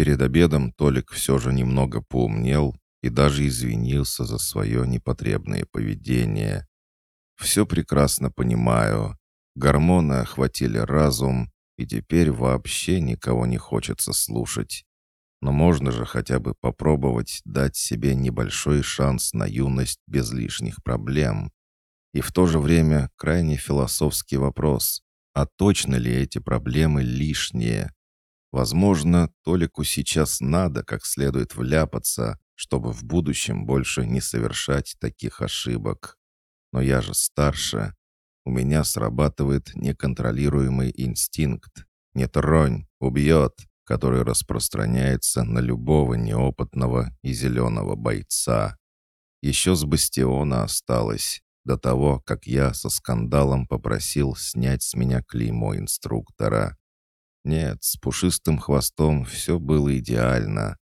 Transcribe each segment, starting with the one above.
Перед обедом Толик все же немного поумнел и даже извинился за свое непотребное поведение. «Все прекрасно понимаю. Гормоны охватили разум, и теперь вообще никого не хочется слушать. Но можно же хотя бы попробовать дать себе небольшой шанс на юность без лишних проблем. И в то же время крайне философский вопрос. А точно ли эти проблемы лишние? Возможно, Толику сейчас надо как следует вляпаться, чтобы в будущем больше не совершать таких ошибок. Но я же старше. У меня срабатывает неконтролируемый инстинкт. «Не тронь, убьет», который распространяется на любого неопытного и зеленого бойца. Еще с бастиона осталось, до того, как я со скандалом попросил снять с меня клеймо инструктора. Нет, с пушистым хвостом все было идеально.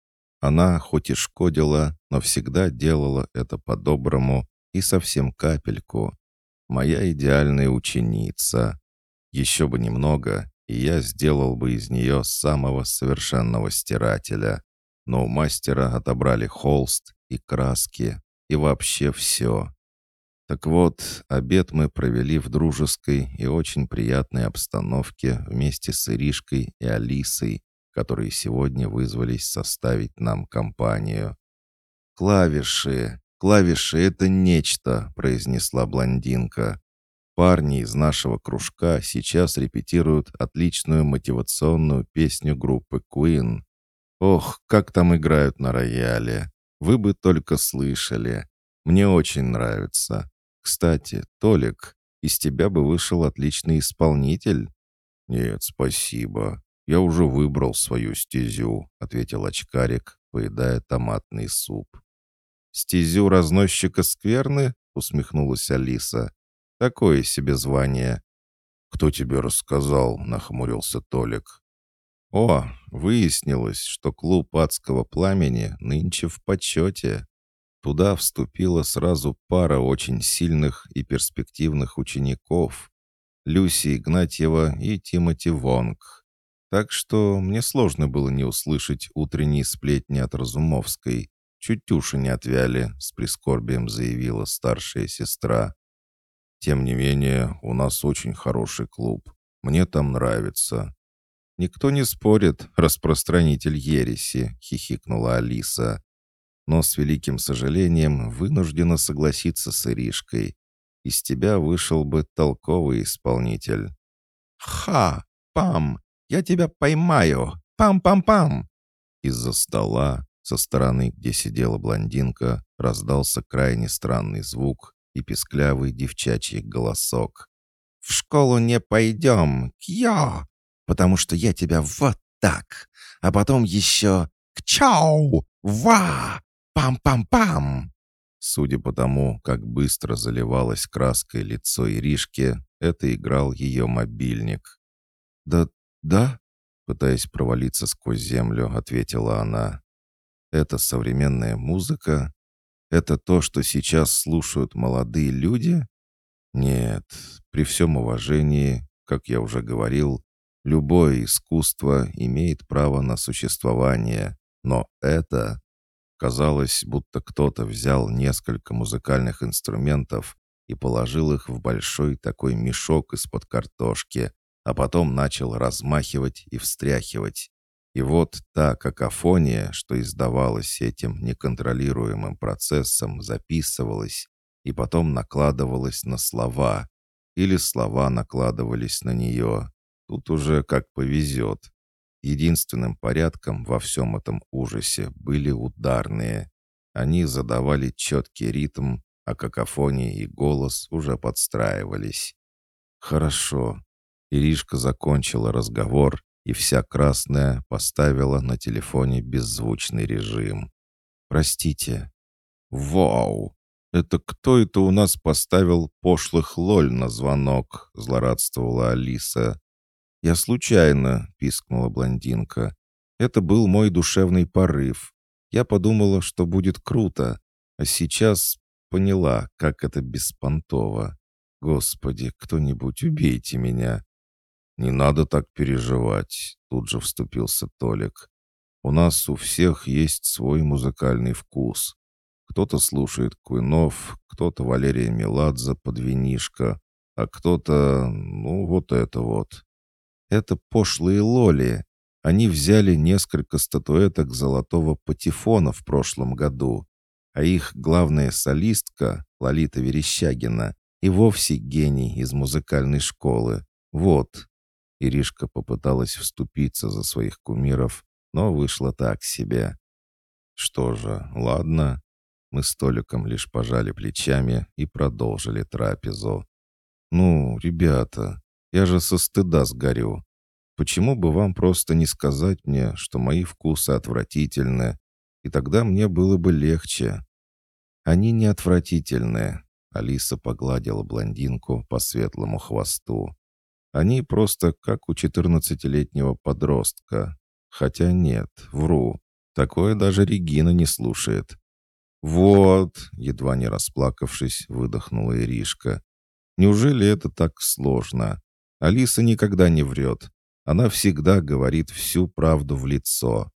Она хоть и шкодила, но всегда делала это по-доброму и совсем капельку. Моя идеальная ученица. Еще бы немного, и я сделал бы из нее самого совершенного стирателя. Но у мастера отобрали холст и краски, и вообще все. Так вот, обед мы провели в дружеской и очень приятной обстановке вместе с Иришкой и Алисой, которые сегодня вызвались составить нам компанию. «Клавиши! Клавиши — это нечто!» — произнесла блондинка. «Парни из нашего кружка сейчас репетируют отличную мотивационную песню группы Queen. Ох, как там играют на рояле! Вы бы только слышали. Мне очень нравится. Кстати, Толик, из тебя бы вышел отличный исполнитель». «Нет, спасибо. Я уже выбрал свою стезю», — ответил очкарик, поедая томатный суп. «Стезю разносчика скверны?» — усмехнулась Алиса. «Такое себе звание». «Кто тебе рассказал?» — нахмурился Толик. «О, выяснилось, что клуб адского пламени нынче в почете. Туда вступила сразу пара очень сильных и перспективных учеников. Люси Игнатьева и Тимоти Вонг. Так что мне сложно было не услышать утренние сплетни от Разумовской. Чуть уши не отвяли, с прискорбием заявила старшая сестра. Тем не менее, у нас очень хороший клуб. Мне там нравится. Никто не спорит, распространитель ереси, хихикнула Алиса но с великим сожалением вынуждена согласиться с Иришкой. Из тебя вышел бы толковый исполнитель. «Ха! Пам! Я тебя поймаю! Пам-пам-пам!» Из-за стола, со стороны, где сидела блондинка, раздался крайне странный звук и песклявый девчачий голосок. «В школу не пойдем, кья! Потому что я тебя вот так, а потом еще к-чау! Ва! Пам-пам-пам!» Судя по тому, как быстро заливалось краской лицо Иришки, это играл ее мобильник. «Да, да?» — пытаясь провалиться сквозь землю, ответила она. «Это современная музыка? Это то, что сейчас слушают молодые люди?» «Нет, при всем уважении, как я уже говорил, любое искусство имеет право на существование, но это Казалось, будто кто-то взял несколько музыкальных инструментов и положил их в большой такой мешок из-под картошки, а потом начал размахивать и встряхивать. И вот та какофония, что издавалась этим неконтролируемым процессом, записывалась и потом накладывалась на слова, или слова накладывались на нее. Тут уже как повезет. Единственным порядком во всем этом ужасе были ударные. Они задавали четкий ритм, а какофония и голос уже подстраивались. «Хорошо». Иришка закончила разговор, и вся красная поставила на телефоне беззвучный режим. «Простите». «Вау! Это кто это у нас поставил пошлых лоль на звонок?» — злорадствовала Алиса. «Я случайно», — пискнула блондинка. «Это был мой душевный порыв. Я подумала, что будет круто, а сейчас поняла, как это беспонтово. Господи, кто-нибудь убейте меня!» «Не надо так переживать», — тут же вступился Толик. У нас у всех есть свой музыкальный вкус. Кто-то слушает Куинов, кто-то Валерия Меладзе под винишко, а кто-то, ну, вот это вот. Это пошлые лоли. Они взяли несколько статуэток золотого патефона в прошлом году, а их главная солистка, Лолита Верещагина, и вовсе гений из музыкальной школы. Вот. Иришка попыталась вступиться за своих кумиров, но вышло так себе. Что же, ладно. Мы с Толиком лишь пожали плечами и продолжили трапезу. «Ну, ребята, я же со стыда сгорю. Почему бы вам просто не сказать мне, что мои вкусы отвратительны, и тогда мне было бы легче?» «Они не отвратительны», — Алиса погладила блондинку по светлому хвосту. «Они просто как у четырнадцатилетнего подростка. Хотя нет, вру. Такое даже Регина не слушает». «Вот», — едва не расплакавшись, выдохнула Иришка. Неужели это так сложно? Алиса никогда не врет. Она всегда говорит всю правду в лицо.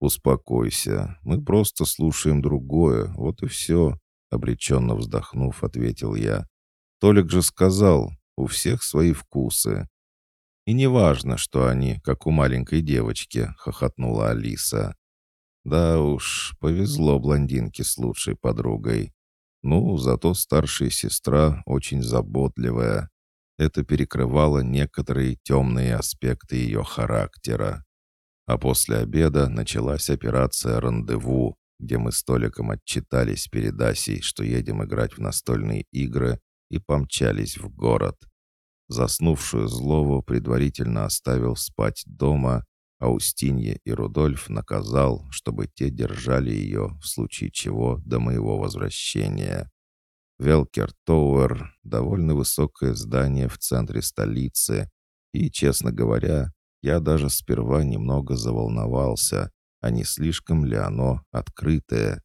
«Успокойся, мы просто слушаем другое, вот и все», — обреченно вздохнув, ответил я. «Толик же сказал, у всех свои вкусы». «И не важно, что они, как у маленькой девочки», — хохотнула Алиса. «Да уж, повезло блондинке с лучшей подругой. Ну, зато старшая сестра очень заботливая. Это перекрывало некоторые темные аспекты ее характера. А после обеда началась операция «Рандеву», где мы с Толиком отчитались перед Асей, что едем играть в настольные игры, и помчались в город. Заснувшую Злову предварительно оставил спать дома, а Устинья и Рудольф наказал, чтобы те держали ее, в случае чего, до моего возвращения. Велкер Тоуэр — довольно высокое здание в центре столицы, и, честно говоря, я даже сперва немного заволновался, а не слишком ли оно открытое.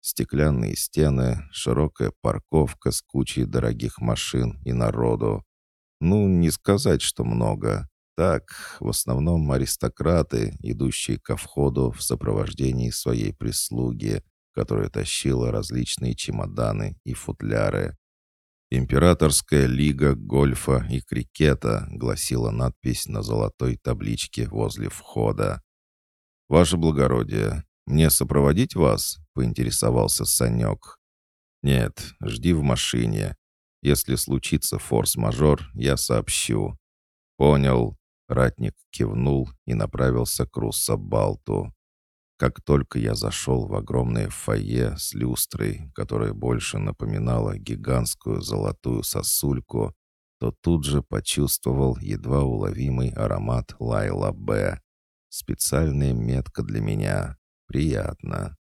Стеклянные стены, широкая парковка с кучей дорогих машин и народу. Ну, не сказать, что много. Так, в основном аристократы, идущие ко входу в сопровождении своей прислуги, которая тащила различные чемоданы и футляры. «Императорская лига гольфа и крикета», — гласила надпись на золотой табличке возле входа. «Ваше благородие, мне сопроводить вас?» — поинтересовался Санек. «Нет, жди в машине. Если случится форс-мажор, я сообщу». «Понял. Ратник кивнул и направился к Руссобалту. Как только я зашел в огромное фойе с люстрой, которая больше напоминала гигантскую золотую сосульку, то тут же почувствовал едва уловимый аромат Лайла Б. Специальная метка для меня. Приятно.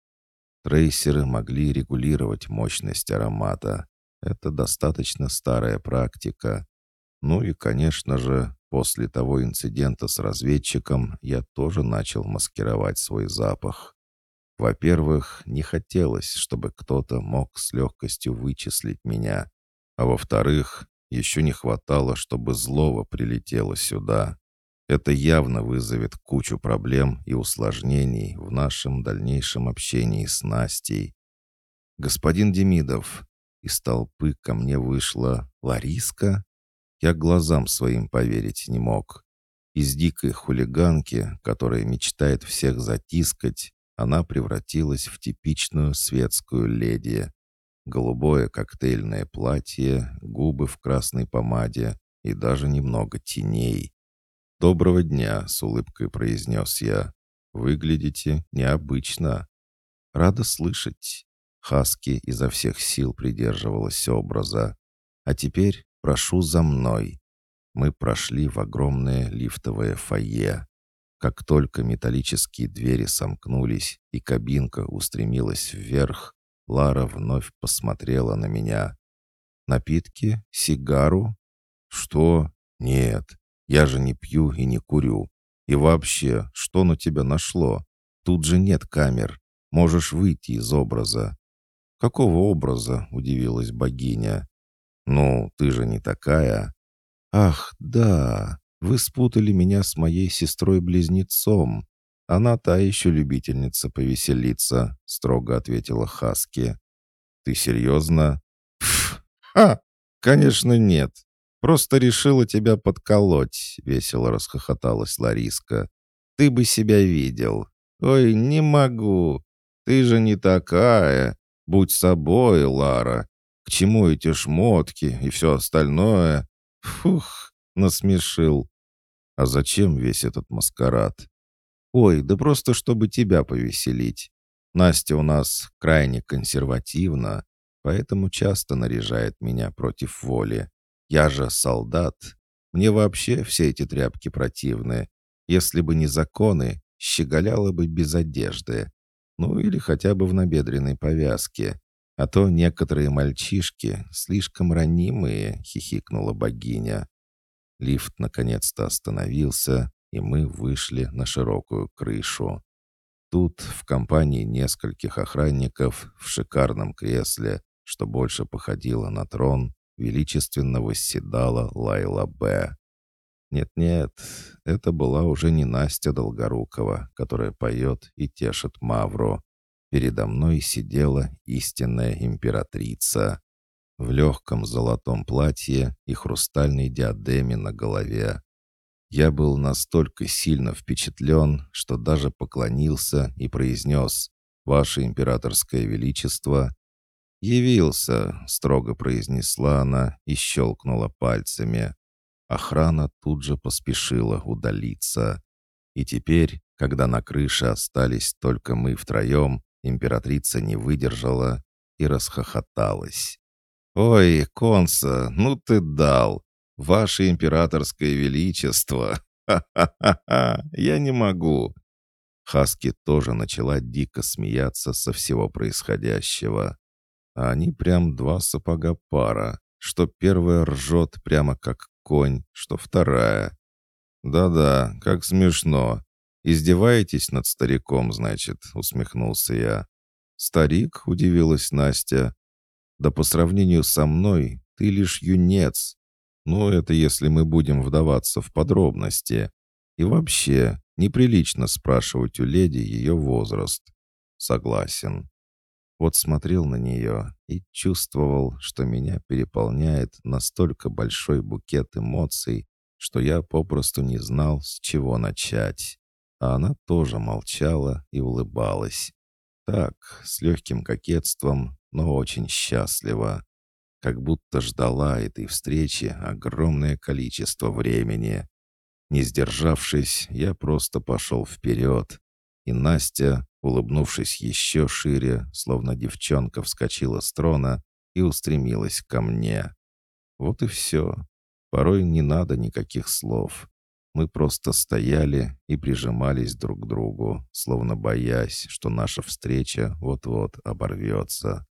Трейсеры могли регулировать мощность аромата. Это достаточно старая практика. Ну и, конечно же, После того инцидента с разведчиком я тоже начал маскировать свой запах. Во-первых, не хотелось, чтобы кто-то мог с легкостью вычислить меня. А во-вторых, еще не хватало, чтобы злого прилетело сюда. Это явно вызовет кучу проблем и усложнений в нашем дальнейшем общении с Настей. «Господин Демидов», из толпы ко мне вышла Лариска. Я глазам своим поверить не мог. Из дикой хулиганки, которая мечтает всех затискать, она превратилась в типичную светскую леди. Голубое коктейльное платье, губы в красной помаде и даже немного теней. «Доброго дня», — с улыбкой произнес я. «Выглядите необычно». «Рада слышать». Хаски изо всех сил придерживалась образа. «А теперь «Прошу за мной». Мы прошли в огромное лифтовое фойе. Как только металлические двери сомкнулись и кабинка устремилась вверх, Лара вновь посмотрела на меня. «Напитки? Сигару?» «Что? Нет, я же не пью и не курю. И вообще, что на тебя нашло? Тут же нет камер. Можешь выйти из образа». «Какого образа?» — удивилась богиня. «Ну, ты же не такая». «Ах, да, вы спутали меня с моей сестрой-близнецом. «Она та еще любительница повеселиться», — строго ответила Хаски. «Ты серьезно?» «Пф, ха! Конечно, нет. Просто решила тебя подколоть», — весело расхохоталась Лариска. «Ты бы себя видел. Ой, не могу. Ты же не такая. Будь собой, Лара. К чему эти шмотки и все остальное? Фух, насмешил. А зачем весь этот маскарад? Ой, да просто чтобы тебя повеселить. Настя у нас крайне консервативна, поэтому часто наряжает меня против воли. Я же солдат. Мне вообще все эти тряпки противны. Если бы не законы, щеголяла бы без одежды. Ну или хотя бы в набедренной повязке. А то некоторые мальчишки слишком ранимые, хихикнула богиня. Лифт наконец-то остановился, и мы вышли на широкую крышу. Тут, в компании нескольких охранников, в шикарном кресле, что больше походило на трон, величественно восседала Лайла Б. Нет-нет, это была уже не Настя Долгорукова, которая поет и тешит Мавру. Передо мной сидела истинная императрица в легком золотом платье и хрустальной диадеме на голове. Я был настолько сильно впечатлен, что даже поклонился и произнес «Ваше императорское величество». «Явился», — строго произнесла она и щелкнула пальцами. Охрана тут же поспешила удалиться. И теперь, когда на крыше остались только мы втроем, императрица не выдержала и расхохоталась. «Ой, Конса, ну ты дал! Ваше императорское величество! Ха-ха-ха! Я не могу!» Хаски тоже начала дико смеяться со всего происходящего. А они прям два сапога пара, что первая ржет прямо как конь, что вторая. «Да-да, как смешно. Издеваетесь над стариком, значит?» — усмехнулся я. «Старик?» — удивилась Настя. «Да по сравнению со мной ты лишь юнец. Ну, это если мы будем вдаваться в подробности. И вообще, неприлично спрашивать у леди ее возраст. Согласен. Вот смотрел на нее и чувствовал, что меня переполняет настолько большой букет эмоций, что я попросту не знал, с чего начать. А она тоже молчала и улыбалась. Так, с легким кокетством, но очень счастлива. Как будто ждала этой встречи огромное количество времени. Не сдержавшись, я просто пошел вперед. И Настя, улыбнувшись еще шире, словно девчонка вскочила с трона и устремилась ко мне. Вот и все. Порой не надо никаких слов. Мы просто стояли и прижимались друг к другу, словно боясь, что наша встреча вот-вот оборвется.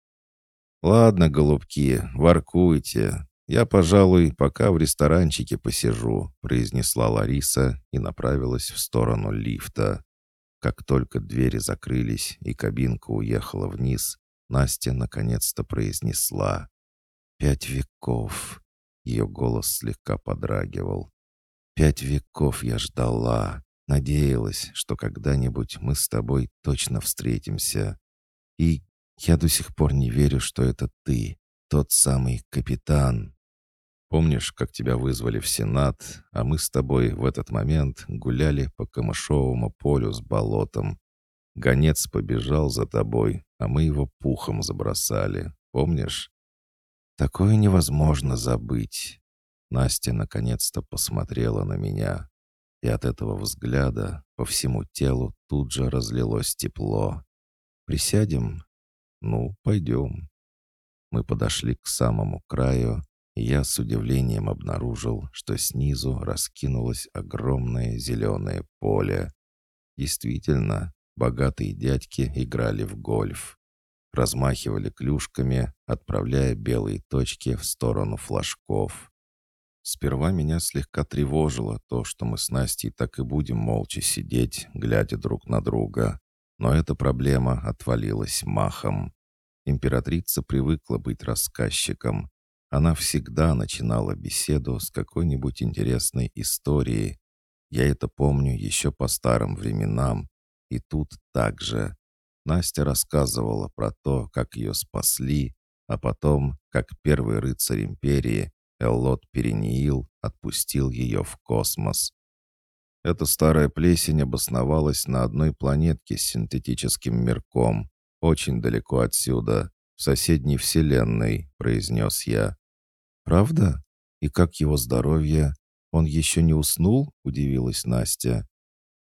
«Ладно, голубки, воркуйте. Я, пожалуй, пока в ресторанчике посижу», произнесла Лариса и направилась в сторону лифта. Как только двери закрылись и кабинка уехала вниз, Настя наконец-то произнесла «Пять веков». Ее голос слегка подрагивал. «Пять веков я ждала, надеялась, что когда-нибудь мы с тобой точно встретимся. И я до сих пор не верю, что это ты, тот самый капитан, Помнишь, как тебя вызвали в Сенат, а мы с тобой в этот момент гуляли по камышовому полю с болотом? Гонец побежал за тобой, а мы его пухом забросали. Помнишь? Такое невозможно забыть. Настя наконец-то посмотрела на меня, и от этого взгляда по всему телу тут же разлилось тепло. «Присядем?» «Ну, пойдем». Мы подошли к самому краю, я с удивлением обнаружил, что снизу раскинулось огромное зеленое поле. Действительно, богатые дядьки играли в гольф. Размахивали клюшками, отправляя белые точки в сторону флажков. Сперва меня слегка тревожило то, что мы с Настей так и будем молча сидеть, глядя друг на друга. Но эта проблема отвалилась махом. Императрица привыкла быть рассказчиком, она всегда начинала беседу с какой-нибудь интересной историей. Я это помню еще по старым временам, И тут так же. Настя рассказывала про то, как ее спасли, а потом, как первый рыцарь империи, Эллот Перениил отпустил ее в космос. Эта старая плесень обосновалась на одной планетке с синтетическим мирком, очень далеко отсюда, в соседней вселенной», — произнес я. «Правда? И как его здоровье? Он еще не уснул?» — удивилась Настя.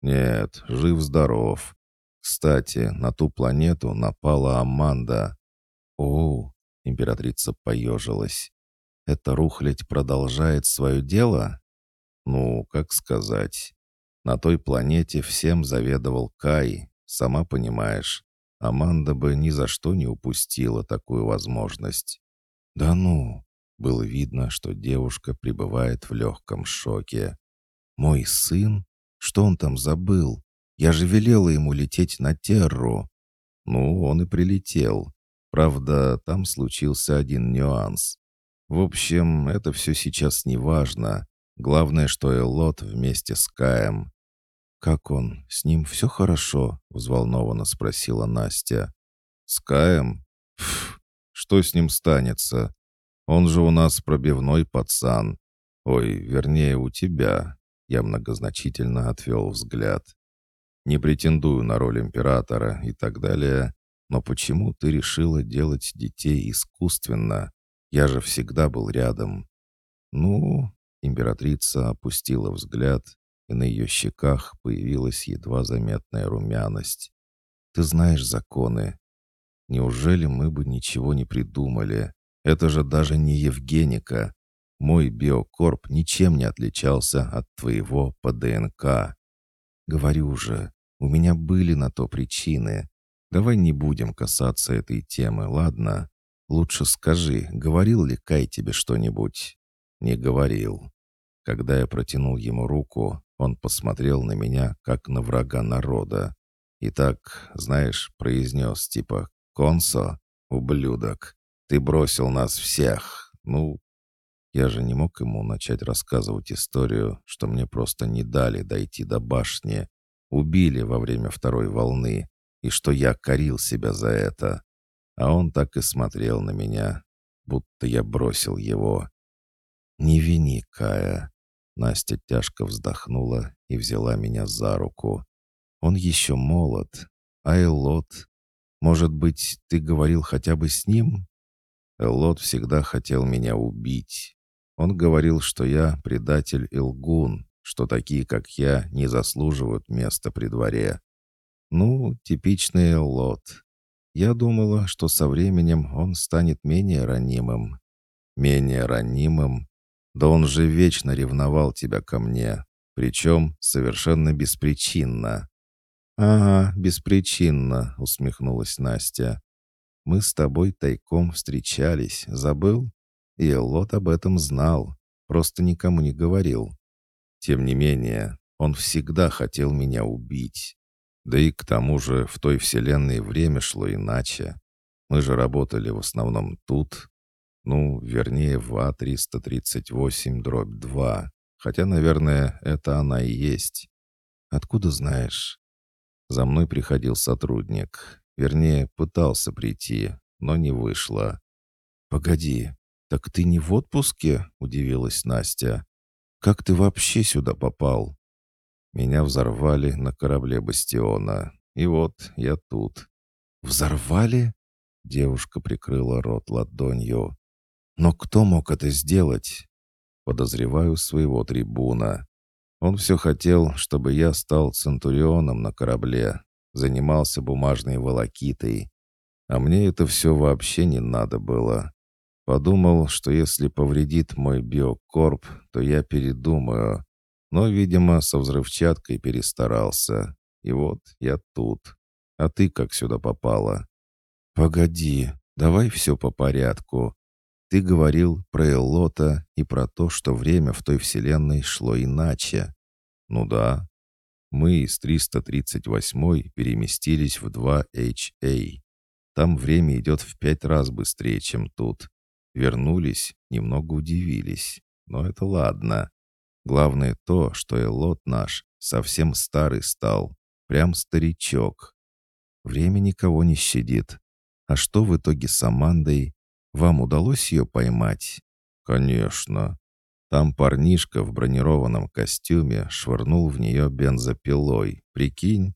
«Нет, жив-здоров. Кстати, на ту планету напала Аманда». «О!» — императрица поежилась. «Эта рухлядь продолжает свое дело?» «Ну, как сказать. На той планете всем заведовал Кай, сама понимаешь. Аманда бы ни за что не упустила такую возможность. «Да ну!» Было видно, что девушка пребывает в легком шоке. «Мой сын? Что он там забыл? Я же велела ему лететь на Терру». Ну, он и прилетел. Правда, там случился один нюанс. В общем, это все сейчас не важно. Главное, что Элот вместе с Каем. «Как он? С ним все хорошо?» — взволнованно спросила Настя. «С Каем? Пф, что с ним станется? Он же у нас пробивной пацан. Ой, вернее, у тебя». Я многозначительно отвел взгляд. «Не претендую на роль императора и так далее, но почему ты решила делать детей искусственно? Я же всегда был рядом». «Ну...» — императрица опустила взгляд и на ее щеках появилась едва заметная румяность. «Ты знаешь законы. Неужели мы бы ничего не придумали? Это же даже не Евгеника. Мой биокорп ничем не отличался от твоего по ДНК. Говорю же, у меня были на то причины. Давай не будем касаться этой темы, ладно? Лучше скажи, говорил ли Кай тебе что-нибудь?» «Не говорил». Когда я протянул ему руку, он посмотрел на меня, как на врага народа. И так, знаешь, произнес типа «Консо, ублюдок, ты бросил нас всех». Ну, я же не мог ему начать рассказывать историю, что мне просто не дали дойти до башни, убили во время второй волны, и что я корил себя за это. А он так и смотрел на меня, будто я бросил его. «Не вини, Кая. Настя тяжко вздохнула и взяла меня за руку. «Он еще молод. А Элот? Может быть, ты говорил хотя бы с ним?» Элот всегда хотел меня убить. Он говорил, что я предатель и что такие, как я, не заслуживают места при дворе. Ну, типичный Элот. Я думала, что со временем он станет менее ранимым. Менее ранимым да он же вечно ревновал тебя ко мне, причем совершенно беспричинно». «Ага, беспричинно», — усмехнулась Настя. «Мы с тобой тайком встречались, забыл? И Лот об этом знал, просто никому не говорил. Тем не менее, он всегда хотел меня убить. Да и к тому же в той вселенной время шло иначе. Мы же работали в основном тут, ну, вернее, в А-338 дробь 2. Хотя, наверное, это она и есть. Откуда знаешь? За мной приходил сотрудник. Вернее, пытался прийти, но не вышло. «Погоди, так ты не в отпуске?» — удивилась Настя. «Как ты вообще сюда попал?» Меня взорвали на корабле «Бастиона». И вот я тут. «Взорвали?» Девушка прикрыла рот ладонью. Но кто мог это сделать? Подозреваю своего трибуна. Он все хотел, чтобы я стал центурионом на корабле, занимался бумажной волокитой. А мне это все вообще не надо было. Подумал, что если повредит мой биокорп, то я передумаю. Но, видимо, со взрывчаткой перестарался. И вот я тут. А ты как сюда попала? Погоди, давай все по порядку. Ты говорил про Эллота и про то, что время в той вселенной шло иначе. Ну да. Мы из 338 переместились в 2HA. Там время идет в пять раз быстрее, чем тут. Вернулись, немного удивились. Но это ладно. Главное то, что Эллот наш совсем старый стал. Прям старичок. Время никого не щадит. А что в итоге с Амандой? Вам удалось ее поймать? Конечно. Там парнишка в бронированном костюме швырнул в нее бензопилой. Прикинь?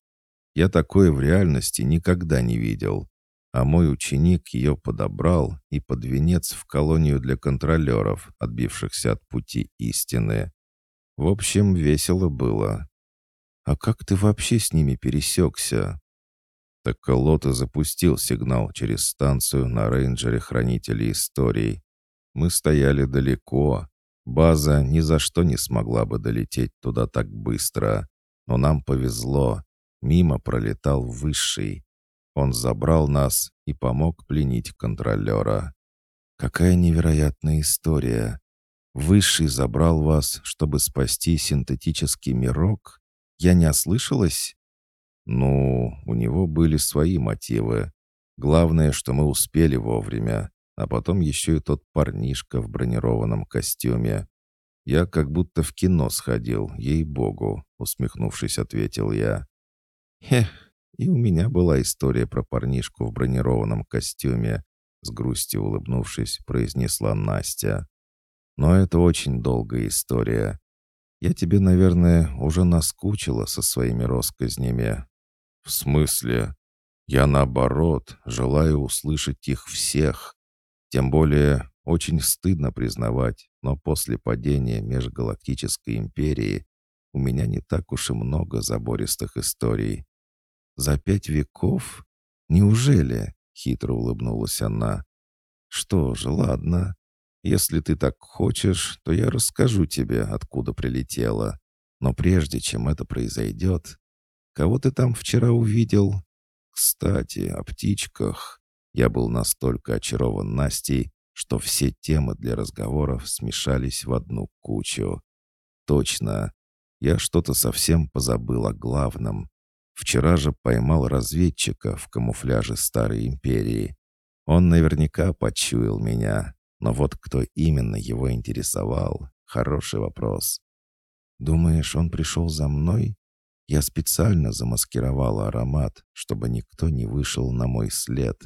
Я такое в реальности никогда не видел. А мой ученик ее подобрал и под венец в колонию для контролеров, отбившихся от пути истины. В общем, весело было. «А как ты вообще с ними пересекся?» Так Лота запустил сигнал через станцию на рейнджере хранителей историй. Мы стояли далеко. База ни за что не смогла бы долететь туда так быстро. Но нам повезло. Мимо пролетал Высший. Он забрал нас и помог пленить контролера. Какая невероятная история. Высший забрал вас, чтобы спасти синтетический мирок? Я не ослышалась? Ну, у него были свои мотивы. Главное, что мы успели вовремя, а потом еще и тот парнишка в бронированном костюме. Я как будто в кино сходил, ей-богу, усмехнувшись, ответил я. Хех, и у меня была история про парнишку в бронированном костюме, с грустью улыбнувшись, произнесла Настя. Но это очень долгая история. Я тебе, наверное, уже наскучила со своими россказнями. «В смысле? Я, наоборот, желаю услышать их всех. Тем более, очень стыдно признавать, но после падения Межгалактической империи у меня не так уж и много забористых историй. За пять веков? Неужели?» — хитро улыбнулась она. «Что же, ладно. Если ты так хочешь, то я расскажу тебе, откуда прилетела. Но прежде чем это произойдет, Кого ты там вчера увидел? Кстати, о птичках. Я был настолько очарован Настей, что все темы для разговоров смешались в одну кучу. Точно. Я что-то совсем позабыл о главном. Вчера же поймал разведчика в камуфляже Старой Империи. Он наверняка почуял меня, но вот кто именно его интересовал — хороший вопрос. «Думаешь, он пришел за мной?» Я специально замаскировала аромат, чтобы никто не вышел на мой след.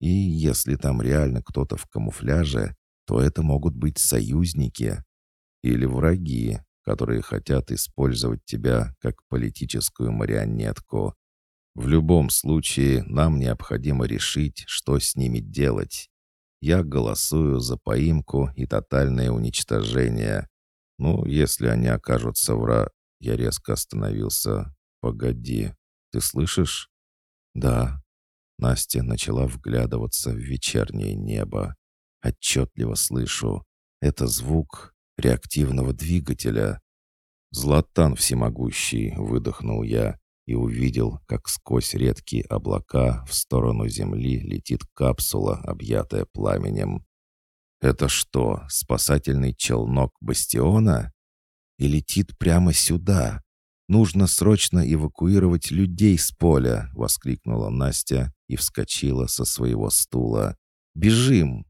И если там реально кто-то в камуфляже, то это могут быть союзники или враги, которые хотят использовать тебя как политическую марионетку. В любом случае, нам необходимо решить, что с ними делать. Я голосую за поимку и тотальное уничтожение. Ну, если они окажутся вра... Я резко остановился. «Погоди, ты слышишь?» «Да». Настя начала вглядываться в вечернее небо. «Отчетливо слышу. Это звук реактивного двигателя». «Златан всемогущий!» — выдохнул я и увидел, как сквозь редкие облака в сторону Земли летит капсула, объятая пламенем. «Это что, спасательный челнок Бастиона?» и летит прямо сюда. Нужно срочно эвакуировать людей с поля!» — воскликнула Настя и вскочила со своего стула. «Бежим!»